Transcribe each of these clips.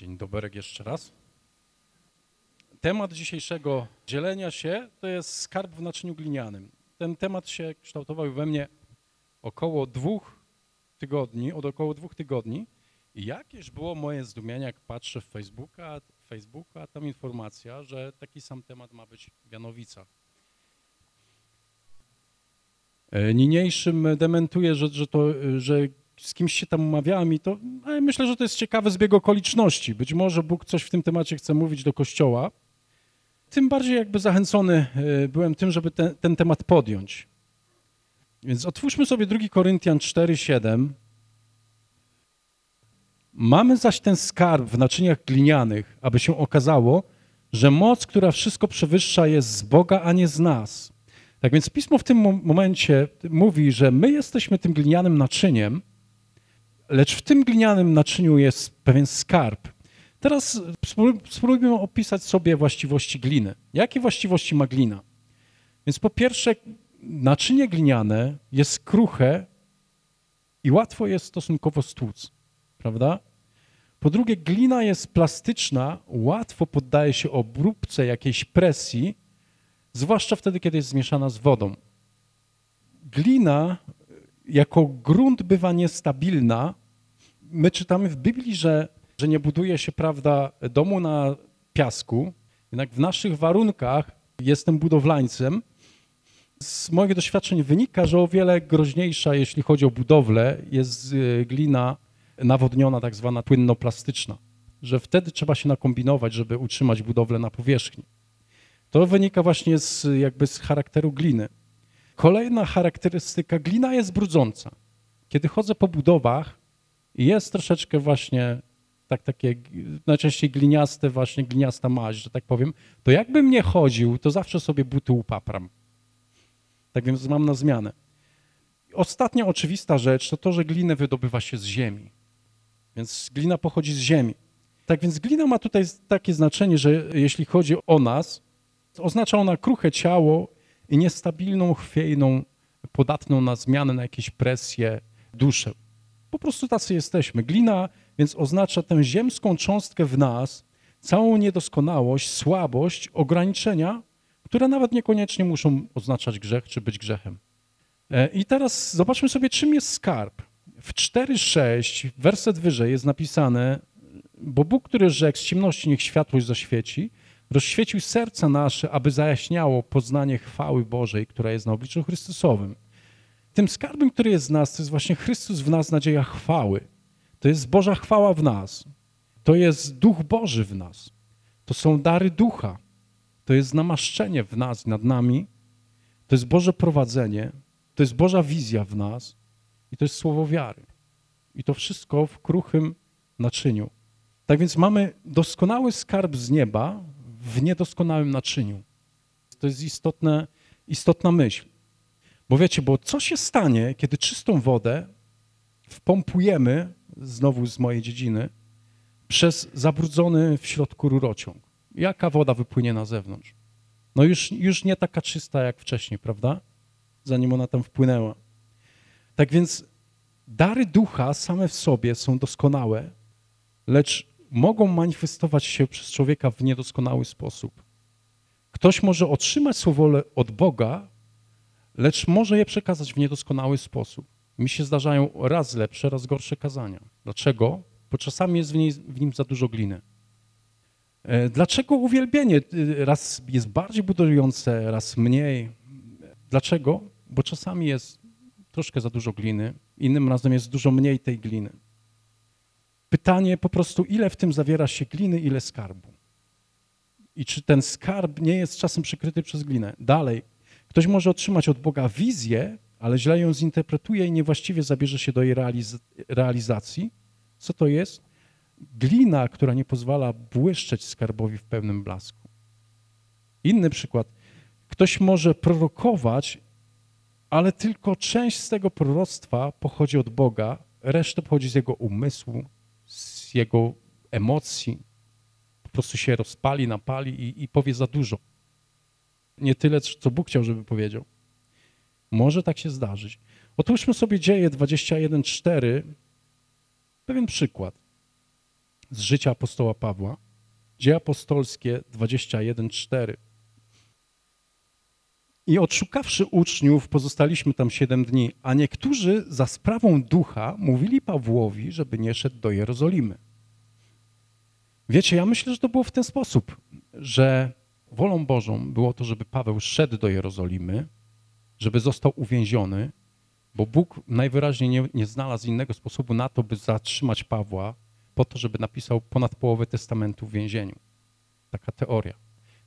Dzień dobry jeszcze raz. Temat dzisiejszego dzielenia się to jest skarb w naczyniu glinianym. Ten temat się kształtował we mnie około dwóch tygodni, od około dwóch tygodni. I jakież było moje zdumienie, jak patrzę w Facebooka, Facebooka, tam informacja, że taki sam temat ma być w Janowicach. E, Niniejszym dementuję, że, że, to, że z kimś się tam umawiałem i to, myślę, że to jest ciekawy zbieg okoliczności. Być może Bóg coś w tym temacie chce mówić do Kościoła. Tym bardziej jakby zachęcony e, byłem tym, żeby ten, ten temat podjąć. Więc otwórzmy sobie 2 Koryntian 4,7. Mamy zaś ten skarb w naczyniach glinianych, aby się okazało, że moc, która wszystko przewyższa, jest z Boga, a nie z nas. Tak więc Pismo w tym mo- momencie mówi, że my jesteśmy tym glinianym naczyniem, lecz w tym glinianym naczyniu jest pewien skarb. Teraz spró- spróbujmy opisać sobie właściwości gliny. Jakie właściwości ma glina? Więc po pierwsze, naczynie gliniane jest kruche i łatwo jest stosunkowo stłuc, prawda? Po drugie, glina jest plastyczna, łatwo poddaje się obróbce jakiejś presji, zwłaszcza wtedy, kiedy jest zmieszana z wodą. Glina jako grunt bywa niestabilna. My czytamy w Biblii, że, że nie buduje się, prawda, domu na piasku, jednak w naszych warunkach jestem budowlańcem. Z moich doświadczeń wynika, że o wiele groźniejsza, jeśli chodzi o budowlę, jest y, glina nawodniona, tak zwana płynnoplastyczna, że wtedy trzeba się nakombinować, żeby utrzymać budowlę na powierzchni. To wynika właśnie z, jakby z charakteru gliny. Kolejna charakterystyka, glina jest brudząca. Kiedy chodzę po budowach, jest troszeczkę właśnie tak takie najczęściej gliniaste, właśnie gliniasta maź, że tak powiem, to jakbym nie chodził, to zawsze sobie buty upapram. Tak więc mam na zmianę. Ostatnia oczywista rzecz to to, że glinę wydobywa się z ziemi. Więc glina pochodzi z ziemi. Tak więc glina ma tutaj takie znaczenie, że jeśli chodzi o nas, oznacza ona kruche ciało i niestabilną, chwiejną, podatną na zmianę, na jakieś presje duszę. Po prostu tacy jesteśmy. Glina więc oznacza tę ziemską cząstkę w nas, całą niedoskonałość, słabość, ograniczenia, które nawet niekoniecznie muszą oznaczać grzech czy być grzechem. E, I teraz zobaczmy sobie, czym jest skarb. W 4,6, werset wyżej jest napisane, bo Bóg, który rzekł, z ciemności niech światłość zaświeci, rozświecił serca nasze, aby zajaśniało poznanie chwały Bożej, która jest na obliczu Chrystusowym. Tym skarbem, który jest z nas, to jest właśnie Chrystus w nas, nadzieja chwały. To jest Boża chwała w nas. To jest Duch Boży w nas. To są dary Ducha. To jest namaszczenie w nas, nad nami. To jest Boże prowadzenie. To jest Boża wizja w nas. I to jest słowo wiary. I to wszystko w kruchym naczyniu. Tak więc mamy doskonały skarb z nieba w niedoskonałym naczyniu. To jest istotne, istotna myśl. Bo wiecie, bo co się stanie, kiedy czystą wodę wpompujemy, znowu z mojej dziedziny, przez zabrudzony w środku rurociąg? Jaka woda wypłynie na zewnątrz? No już, już nie taka czysta jak wcześniej, prawda? Zanim ona tam wpłynęła. Tak więc dary ducha same w sobie są doskonałe, lecz mogą manifestować się przez człowieka w niedoskonały sposób. Ktoś może otrzymać słowo od Boga, lecz może je przekazać w niedoskonały sposób. Mi się zdarzają raz lepsze, raz gorsze kazania. Dlaczego? Bo czasami jest w, niej, w nim za dużo gliny. E, Dlaczego uwielbienie y, raz jest bardziej budujące, raz mniej? Dlaczego? Bo czasami jest troszkę za dużo gliny, innym razem jest dużo mniej tej gliny. Pytanie po prostu, ile w tym zawiera się gliny, ile skarbu? I czy ten skarb nie jest czasem przykryty przez glinę? Dalej, ktoś może otrzymać od Boga wizję, ale źle ją zinterpretuje i niewłaściwie zabierze się do jej realiz realizacji. Co to jest? Glina, która nie pozwala błyszczeć skarbowi w pełnym blasku. Inny przykład. Ktoś może prorokować, ale tylko część z tego proroctwa pochodzi od Boga, reszta pochodzi z jego umysłu, z jego emocji. Po prostu się rozpali, napali i, i powie za dużo. Nie tyle, co Bóg chciał, żeby powiedział. Może tak się zdarzyć. Otwórzmy sobie dzieje 21.4. Pewien przykład. z życia apostoła Pawła. Dzieje apostolskie 21:4. I odszukawszy uczniów, pozostaliśmy tam siedem dni, a niektórzy za sprawą ducha mówili Pawłowi, żeby nie szedł do Jerozolimy. Wiecie, ja myślę, że to było w ten sposób, że wolą Bożą było to, żeby Paweł szedł do Jerozolimy, żeby został uwięziony, bo Bóg najwyraźniej nie, nie znalazł innego sposobu na to, by zatrzymać Pawła, po to, żeby napisał ponad połowę testamentu w więzieniu. Taka teoria.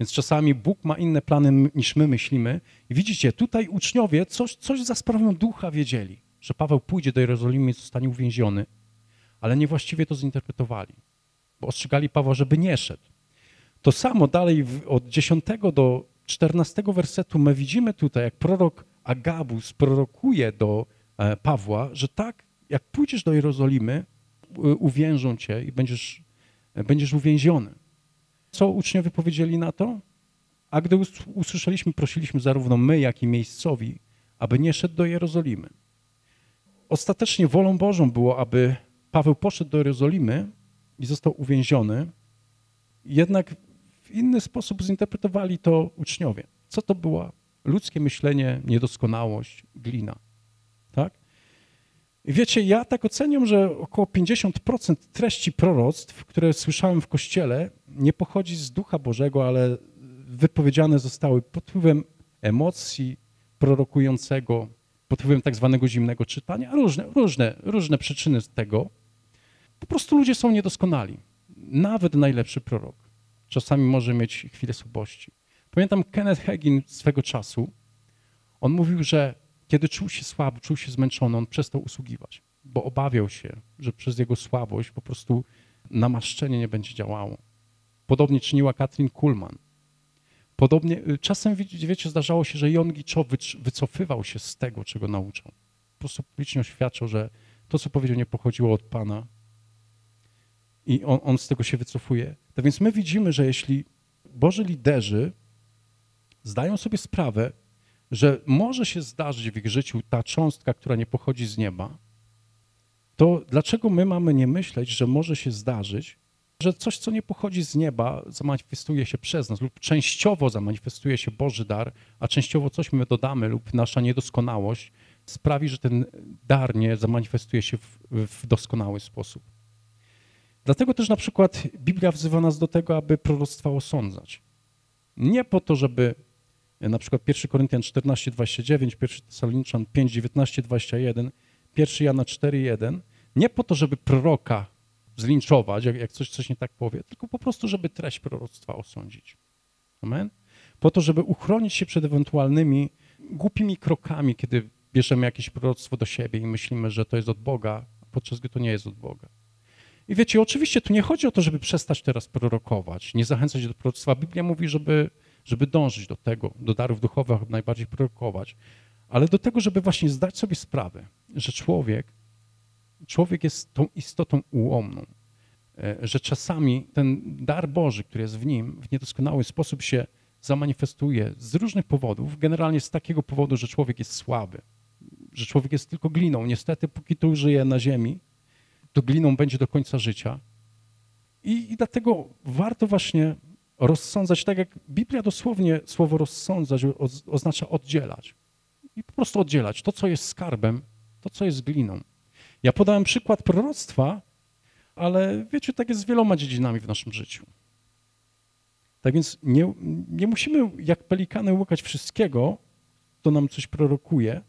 Więc czasami Bóg ma inne plany niż my myślimy. I widzicie, tutaj uczniowie coś, coś za sprawą ducha wiedzieli, że Paweł pójdzie do Jerozolimy i zostanie uwięziony, ale niewłaściwie to zinterpretowali, bo ostrzegali Pawła, żeby nie szedł. To samo dalej od 10 do 14 wersetu my widzimy tutaj, jak prorok Agabus prorokuje do e, Pawła, że tak, jak pójdziesz do Jerozolimy, uwiężą cię i będziesz, będziesz uwięziony. Co uczniowie powiedzieli na to? A gdy usłyszeliśmy, prosiliśmy zarówno my, jak i miejscowi, aby nie szedł do Jerozolimy. Ostatecznie wolą Bożą było, aby Paweł poszedł do Jerozolimy i został uwięziony. Jednak w inny sposób zinterpretowali to uczniowie. Co to było? Ludzkie myślenie, niedoskonałość, glina. Tak? I wiecie, ja tak oceniam, że około 50% treści proroctw, które słyszałem w Kościele, nie pochodzi z Ducha Bożego, ale wypowiedziane zostały pod wpływem emocji prorokującego, pod wpływem tak zwanego zimnego czytania, różne, różne, różne przyczyny tego. Po prostu ludzie są niedoskonali. Nawet najlepszy prorok czasami może mieć chwilę słabości. Pamiętam Kenneth Hagin swego czasu, on mówił, że kiedy czuł się słaby, czuł się zmęczony, on przestał usługiwać, bo obawiał się, że przez jego słabość po prostu namaszczenie nie będzie działało. Podobnie czyniła Katrin Kuhlman. Podobnie, y, czasem, wiecie, zdarzało się, że Jon Cho wycofywał się z tego, czego nauczał. Po prostu publicznie oświadczał, że to, co powiedział, nie pochodziło od Pana i on, on z tego się wycofuje. Tak więc my widzimy, że jeśli Boży liderzy zdają sobie sprawę, że może się zdarzyć w ich życiu ta cząstka, która nie pochodzi z nieba, to dlaczego my mamy nie myśleć, że może się zdarzyć, że coś, co nie pochodzi z nieba, zamanifestuje się przez nas lub częściowo zamanifestuje się Boży dar, a częściowo coś my dodamy lub nasza niedoskonałość sprawi, że ten dar nie zamanifestuje się w, w doskonały sposób. Dlatego też na przykład Biblia wzywa nas do tego, aby proroctwa osądzać. Nie po to, żeby na przykład 1 Koryntian 14, 29, 1 Tesaloniczan 5, 19, 21, 1 Jana 4, 1, nie po to, żeby proroka zlinczować, jak, jak coś, coś nie tak powie, tylko po prostu, żeby treść proroctwa osądzić. Amen? Po to, żeby uchronić się przed ewentualnymi głupimi krokami, kiedy bierzemy jakieś proroctwo do siebie i myślimy, że to jest od Boga, podczas gdy to nie jest od Boga. I wiecie, oczywiście tu nie chodzi o to, żeby przestać teraz prorokować, nie zachęcać do proroctwa. Biblia mówi, żeby żeby dążyć do tego, do darów duchowych, najbardziej prorokować, ale do tego, żeby właśnie zdać sobie sprawę, że człowiek, człowiek jest tą istotą ułomną, e, że czasami ten dar Boży, który jest w nim, w niedoskonały sposób się zamanifestuje z różnych powodów, generalnie z takiego powodu, że człowiek jest słaby, że człowiek jest tylko gliną. Niestety, póki tu żyje na ziemi, to gliną będzie do końca życia. I, i dlatego warto właśnie rozsądzać, tak jak Biblia dosłownie słowo rozsądzać oznacza oddzielać. I po prostu oddzielać to, co jest skarbem, to, co jest gliną. Ja podałem przykład proroctwa, ale wiecie, tak jest z wieloma dziedzinami w naszym życiu. Tak więc nie, nie musimy jak pelikany łukać wszystkiego, to nam coś prorokuje,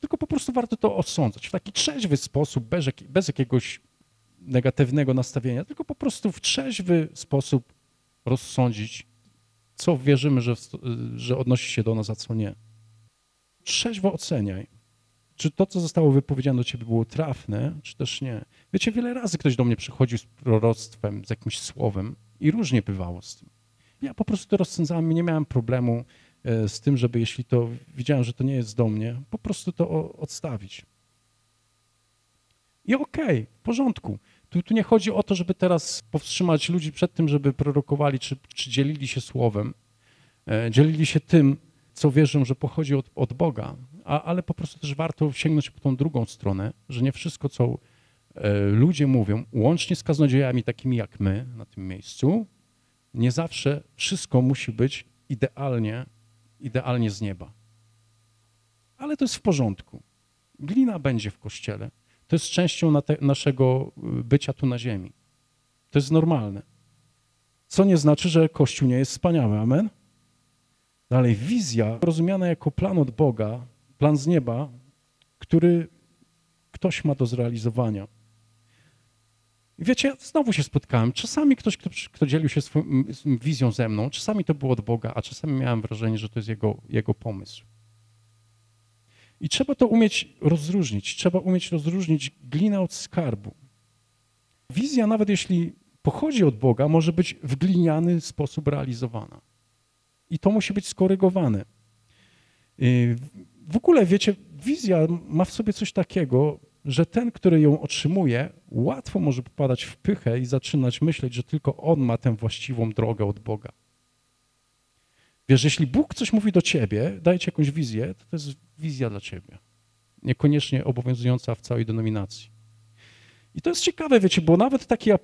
tylko po prostu warto to osądzać w taki trzeźwy sposób, bez, bez jakiegoś negatywnego nastawienia, tylko po prostu w trzeźwy sposób rozsądzić, co wierzymy, że, że odnosi się do nas, a co nie. Trzeźwo oceniaj, czy to, co zostało wypowiedziane do ciebie było trafne, czy też nie. Wiecie, wiele razy ktoś do mnie przychodził z proroctwem, z jakimś słowem i różnie bywało z tym. Ja po prostu to rozsądzałem nie miałem problemu z tym, żeby jeśli to widziałem, że to nie jest do mnie, po prostu to odstawić. I okej, okay, w porządku. Tu, tu nie chodzi o to, żeby teraz powstrzymać ludzi przed tym, żeby prorokowali, czy, czy dzielili się słowem, e, dzielili się tym, co wierzą, że pochodzi od, od Boga, a, ale po prostu też warto sięgnąć po tą drugą stronę, że nie wszystko, co e, ludzie mówią, łącznie z kaznodziejami takimi jak my na tym miejscu, nie zawsze wszystko musi być idealnie, idealnie z nieba. Ale to jest w porządku. Glina będzie w kościele. To jest częścią na te, naszego y, bycia tu na ziemi. To jest normalne. Co nie znaczy, że Kościół nie jest wspaniały. Amen? Dalej, wizja rozumiana jako plan od Boga, plan z nieba, który ktoś ma do zrealizowania. Wiecie, znowu się spotkałem. Czasami ktoś, kto, kto dzielił się swoją wizją ze mną, czasami to było od Boga, a czasami miałem wrażenie, że to jest jego, jego pomysł. I trzeba to umieć rozróżnić. Trzeba umieć rozróżnić glinę od skarbu. Wizja, nawet jeśli pochodzi od Boga, może być w gliniany sposób realizowana. I to musi być skorygowane. Y, w ogóle, wiecie, wizja ma w sobie coś takiego, że ten, który ją otrzymuje, łatwo może popadać w pychę i zaczynać myśleć, że tylko on ma tę właściwą drogę od Boga. Wiesz, jeśli Bóg coś mówi do ciebie, daje ci jakąś wizję, to to jest wizja dla ciebie. Niekoniecznie obowiązująca w całej denominacji. I to jest ciekawe, wiecie, bo nawet taki y,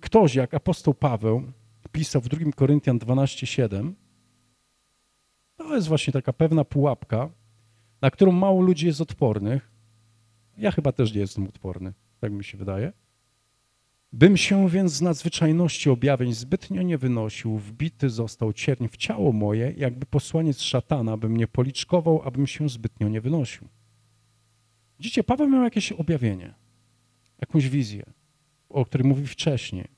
ktoś jak apostoł Paweł pisał w 2 Koryntian 12:7, to jest właśnie taka pewna pułapka, na którą mało ludzi jest odpornych. Ja chyba też nie jestem odporny, tak mi się wydaje. Bym się więc z nadzwyczajności objawień zbytnio nie wynosił, wbity został cierń w ciało moje, jakby posłaniec szatana by mnie policzkował, abym się zbytnio nie wynosił. Widzicie, Paweł miał jakieś objawienie, jakąś wizję, o której mówił wcześniej.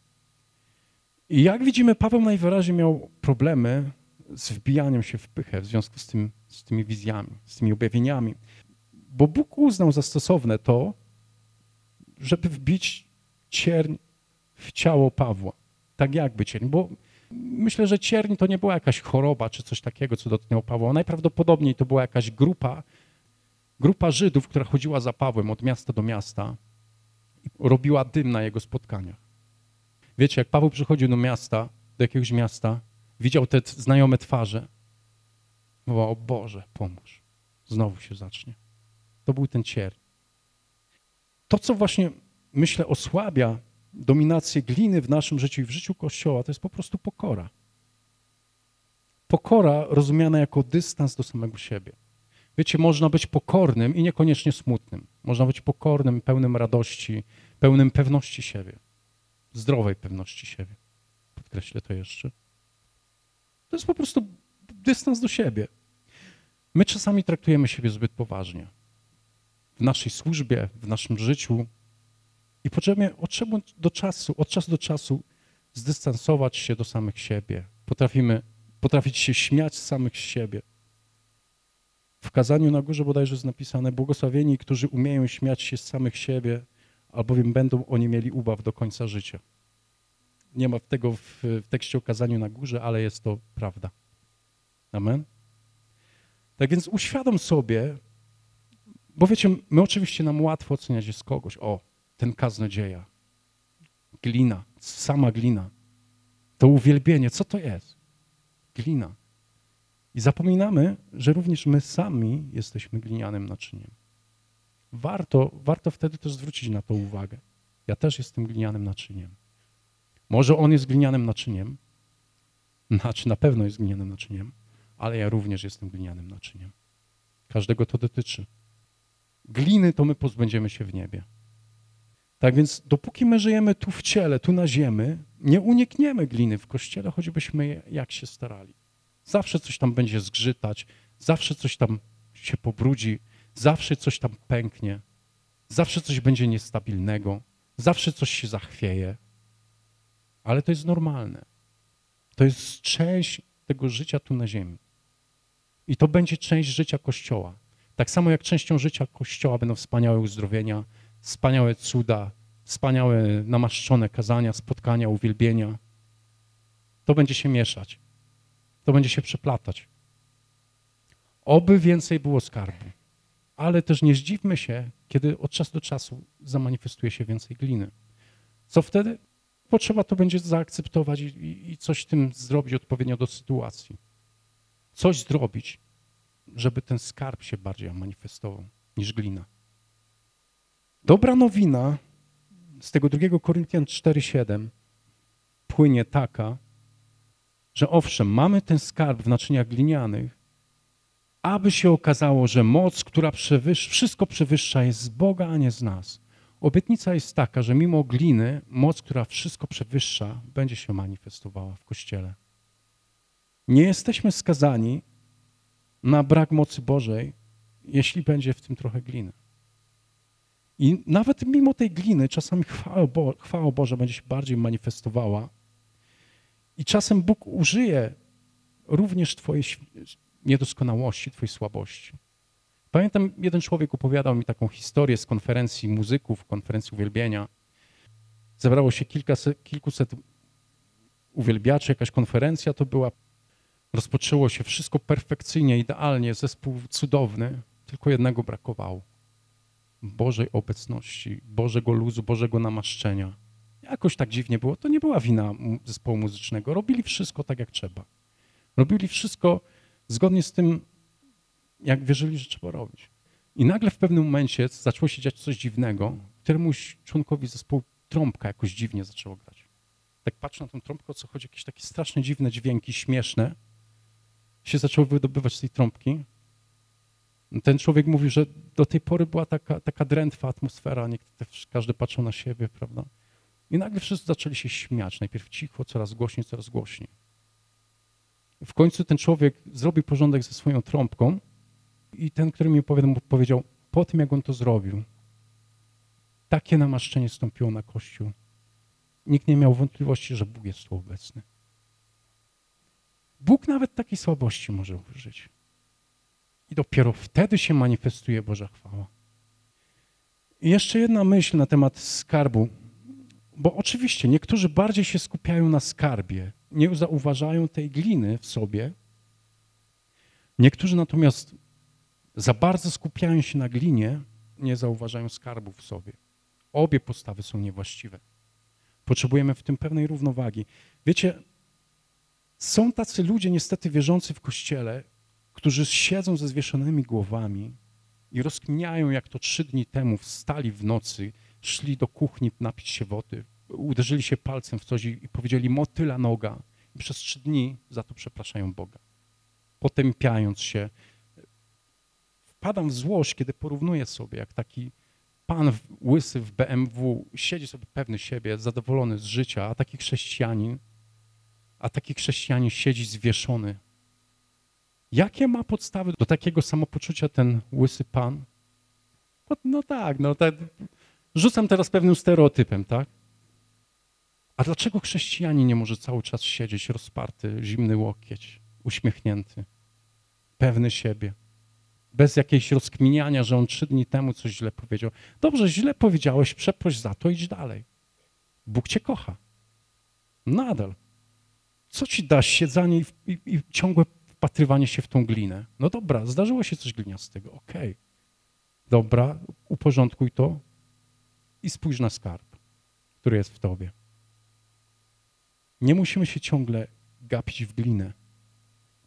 I jak widzimy, Paweł najwyraźniej miał problemy z wbijaniem się w pychę w związku z, tym, z tymi wizjami, z tymi objawieniami. Bo Bóg uznał za stosowne to, żeby wbić cierń w ciało Pawła. Tak jakby cierń, bo myślę, że cierń to nie była jakaś choroba czy coś takiego, co dotknęło Pawła. Najprawdopodobniej to była jakaś grupa, grupa Żydów, która chodziła za Pawłem od miasta do miasta i robiła dym na jego spotkaniach. Wiecie, jak Paweł przychodził do miasta, do jakiegoś miasta, widział te znajome twarze, mówił, o Boże, pomóż. Znowu się zacznie. To był ten cierń. To, co właśnie, myślę, osłabia dominację gliny w naszym życiu i w życiu Kościoła, to jest po prostu pokora. Pokora rozumiana jako dystans do samego siebie. Wiecie, można być pokornym i niekoniecznie smutnym. Można być pokornym, pełnym radości, pełnym pewności siebie. Zdrowej pewności siebie. Podkreślę to jeszcze. To jest po prostu dystans do siebie. My czasami traktujemy siebie zbyt poważnie. W naszej służbie, w naszym życiu, i potrzebujemy od do czasu, od czasu do czasu zdystansować się do samych siebie. Potrafimy, potrafić się śmiać z samych siebie. W kazaniu na górze bodajże jest napisane, błogosławieni, którzy umieją śmiać się z samych siebie, albowiem będą oni mieli ubaw do końca życia. Nie ma tego w, w tekście o kazaniu na górze, ale jest to prawda. Amen? Tak więc uświadom sobie, bo wiecie, my oczywiście nam łatwo oceniać jest kogoś. O, ten kaznodzieja. Glina, sama glina. To uwielbienie, co to jest? Glina. I zapominamy, że również my sami jesteśmy glinianym naczyniem. Warto, warto wtedy też zwrócić na to uwagę. Ja też jestem glinianym naczyniem. Może on jest glinianym naczyniem, znaczy na pewno jest glinianym naczyniem, ale ja również jestem glinianym naczyniem. Każdego to dotyczy. Gliny to my pozbędziemy się w niebie. Tak więc dopóki my żyjemy tu w ciele, tu na ziemi, nie unikniemy gliny w kościele, choćbyśmy jak się starali. Zawsze coś tam będzie zgrzytać, zawsze coś tam się pobrudzi, zawsze coś tam pęknie, zawsze coś będzie niestabilnego, zawsze coś się zachwieje. Ale to jest normalne. To jest część tego życia tu na ziemi. I to będzie część życia Kościoła. Tak samo jak częścią życia Kościoła będą wspaniałe uzdrowienia, wspaniałe cuda, wspaniałe namaszczone kazania, spotkania, uwielbienia. To będzie się mieszać. To będzie się przeplatać. Oby więcej było skarbu. Ale też nie zdziwmy się, kiedy od czasu do czasu zamanifestuje się więcej gliny. Co wtedy? Potrzeba to będzie zaakceptować i, i coś tym zrobić odpowiednio do sytuacji. Coś zrobić, żeby ten skarb się bardziej manifestował niż glina. Dobra nowina z tego drugiego Koryntian 4,7 płynie taka, że owszem, mamy ten skarb w naczyniach glinianych, aby się okazało, że moc, która przewyższa, wszystko przewyższa, jest z Boga, a nie z nas. Obietnica jest taka, że mimo gliny, moc, która wszystko przewyższa, będzie się manifestowała w Kościele. Nie jesteśmy skazani na brak mocy Bożej, jeśli będzie w tym trochę gliny. I nawet mimo tej gliny, czasami chwała, Bo chwała Boża będzie się bardziej manifestowała. I czasem Bóg użyje również Twojej niedoskonałości, Twojej słabości. Pamiętam, jeden człowiek opowiadał mi taką historię z konferencji muzyków, konferencji uwielbienia. Zebrało się kilkaset, kilkuset uwielbiaczy, jakaś konferencja to była. Rozpoczęło się wszystko perfekcyjnie, idealnie, zespół cudowny, tylko jednego brakowało. Bożej obecności, Bożego luzu, Bożego namaszczenia. Jakoś tak dziwnie było. To nie była wina zespołu muzycznego. Robili wszystko tak, jak trzeba. Robili wszystko zgodnie z tym, jak wierzyli, że trzeba robić. I nagle w pewnym momencie zaczęło się dziać coś dziwnego. Któremuś członkowi zespołu trąbka jakoś dziwnie zaczęło grać. Tak patrzę na tą trąbkę, o co chodzi, jakieś takie straszne, dziwne dźwięki, śmieszne, się zaczęły wydobywać z tej trąbki. Ten człowiek mówił, że do tej pory była taka, taka drętwa atmosfera, każdy patrzył na siebie, prawda? I nagle wszyscy zaczęli się śmiać. Najpierw cicho, coraz głośniej, coraz głośniej. W końcu ten człowiek zrobił porządek ze swoją trąbką i ten, który mi opowiadał, powiedział, po tym jak on to zrobił, takie namaszczenie stąpiło na Kościół. Nikt nie miał wątpliwości, że Bóg jest tu obecny. Bóg nawet takiej słabości może użyć. I dopiero wtedy się manifestuje Boża chwała. I jeszcze jedna myśl na temat skarbu, bo oczywiście niektórzy bardziej się skupiają na skarbie, nie zauważają tej gliny w sobie. Niektórzy natomiast za bardzo skupiają się na glinie, nie zauważają skarbu w sobie. Obie postawy są niewłaściwe. Potrzebujemy w tym pewnej równowagi. Wiecie, są tacy ludzie niestety wierzący w Kościele, którzy siedzą ze zwieszonymi głowami i rozkminiają, jak to trzy dni temu wstali w nocy, szli do kuchni napić się wody, uderzyli się palcem w coś i powiedzieli motyla noga. I przez trzy dni za to przepraszają Boga. Potępiając się. Wpadam w złość, kiedy porównuję sobie, jak taki pan łysy w BMW siedzi sobie pewny siebie, zadowolony z życia, a taki chrześcijanin, a taki chrześcijanin siedzi zwieszony Jakie ma podstawy do takiego samopoczucia ten łysy pan? No, no tak, no tak. Rzucam teraz pewnym stereotypem, tak? A dlaczego chrześcijanin nie może cały czas siedzieć rozparty, zimny łokieć, uśmiechnięty, pewny siebie, bez jakiejś rozkminiania, że on trzy dni temu coś źle powiedział? Dobrze, źle powiedziałeś, przeproś za to, idź dalej. Bóg cię kocha. Nadal. Co ci da siedzanie i, i, i ciągłe wpatrywanie się w tą glinę. No dobra, zdarzyło się coś gliniastego, okej. Okay. Dobra, uporządkuj to i spójrz na skarb, który jest w tobie. Nie musimy się ciągle gapić w glinę.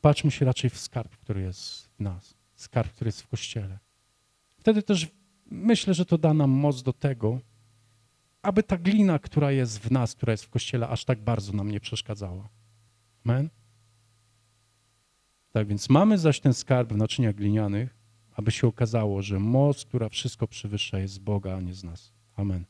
Patrzmy się raczej w skarb, który jest w nas, skarb, który jest w Kościele. Wtedy też myślę, że to da nam moc do tego, aby ta glina, która jest w nas, która jest w Kościele, aż tak bardzo nam nie przeszkadzała. Amen? Tak więc mamy zaś ten skarb w naczyniach glinianych, aby się okazało, że moc, która wszystko przewyższa, jest z Boga, a nie z nas. Amen.